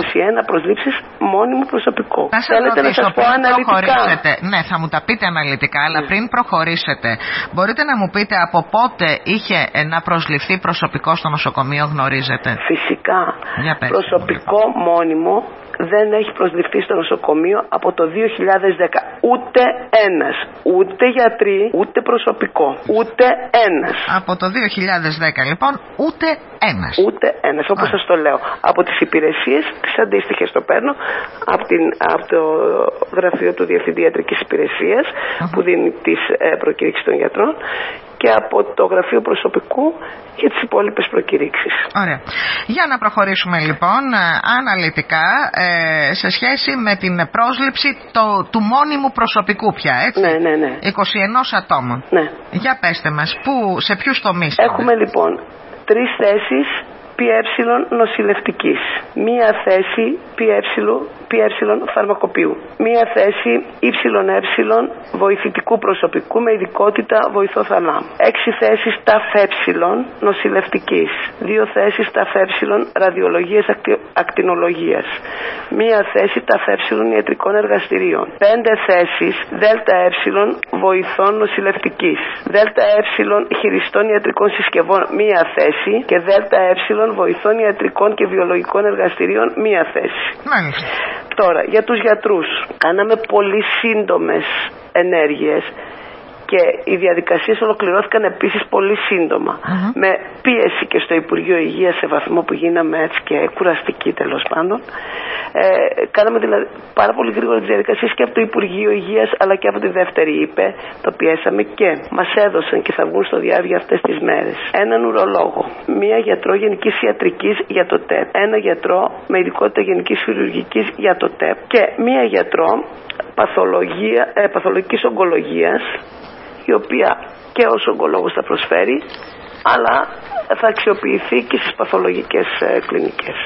21 προσλήψεις μόνιμου προσωπικού. Να σε Θέλετε να ρωτήσω, σας πω πριν αναλυτικά. προχωρήσετε, ναι θα μου τα πείτε αναλυτικά, αλλά πριν προχωρήσετε, μπορείτε να μου πείτε από πότε είχε ε, να προσληφθεί προσωπικό στο νοσοκομείο, γνωρίζετε; Φυσικά. Για πες. Προσωπικό μόνιμο δεν έχει προσληφθεί στο νοσοκομείο από το 2010. Ούτε ένας. Ούτε γιατροί, ούτε προσωπικό. Ούτε ένας. Από το 2010 λοιπόν, ούτε ένας. Ούτε ένας, όπως Ωραία. σας το λέω. Από τις υπηρεσίες, τις αντίστοιχες το παίρνω, από, την, από το γραφείο του Διευθυντή Ιατρικής Υπηρεσίας, που δίνει τις ε, προκηρύξεις των γιατρών, και από το γραφείο προσωπικού για τις υπόλοιπες προκηρύξεις. Ωραία. Για να προχωρήσουμε λοιπόν ε, αναλυτικά ε, σε σχέση με την πρόσληψη το, του μόνιμου προσωπικού πια, έτσι; Ναι, ναι, ναι. 21 ατόμων. ναι. Για πέστε μας, πού, σε ποιους τομείς Έχουμε είναι; λοιπόν τρεις θέσεις ΠΕ νοσηλευτικής. Μία θέση ΠΕ, ΠΕ φαρμακοποιού. Μία θέση ΕΕ βοηθητικού προσωπικού με ειδικότητα βοηθό θαλάμου. Έξι θέσεις ΤΑΦΕ νοσηλευτικής. Δύο θέσεις ΤΑΦΕ ραδιολογίας ακτι, ακτινολογίας. Μία θέση ΤΑΦΕ ιατρικών εργαστηρίων. Πέντε θέσεις ΔΕΛΤΑ βοηθών νοσηλευτικής. ΔΕΛΤΑ χειριστών ιατρικών συσκευών μία θέση και ΔΕΛΤΑ βοηθών ιατρικών και βιολογικών εργαστηρίων μία θέση. Μάλιστα. Τώρα, για τους γιατρούς. Κάναμε πολύ σύντομες ενέργειες και οι διαδικασίες ολοκληρώθηκαν επίσης πολύ σύντομα. Μμμ. Με πίεση και στο Υπουργείο Υγείας σε βαθμό που γίναμε έτσι και κουραστικοί τέλος πάντων. Ε, κάναμε δηλαδή πάρα πολύ γρήγορα τις διαδικασίες και από το Υπουργείο Υγείας αλλά και από τη δεύτερη ΥΠΕ το πιέσαμε και μας έδωσαν και θα βγουν στο διάβια αυτές τις μέρες. Έναν ουρολόγο, μία γιατρό γενικής ιατρικής για το ΤΕΠ, ένα γιατρό με ειδικότητα γενικής χειρουργικής για το ΤΕΠ. Και μία γιατρό παθολογία, ε, παθολογικής ογκολογίας η οποία και ως ογκολόγος θα προσφέρει αλλά θα αξιοποιηθεί και στις παθολογικές ε, κλινικές.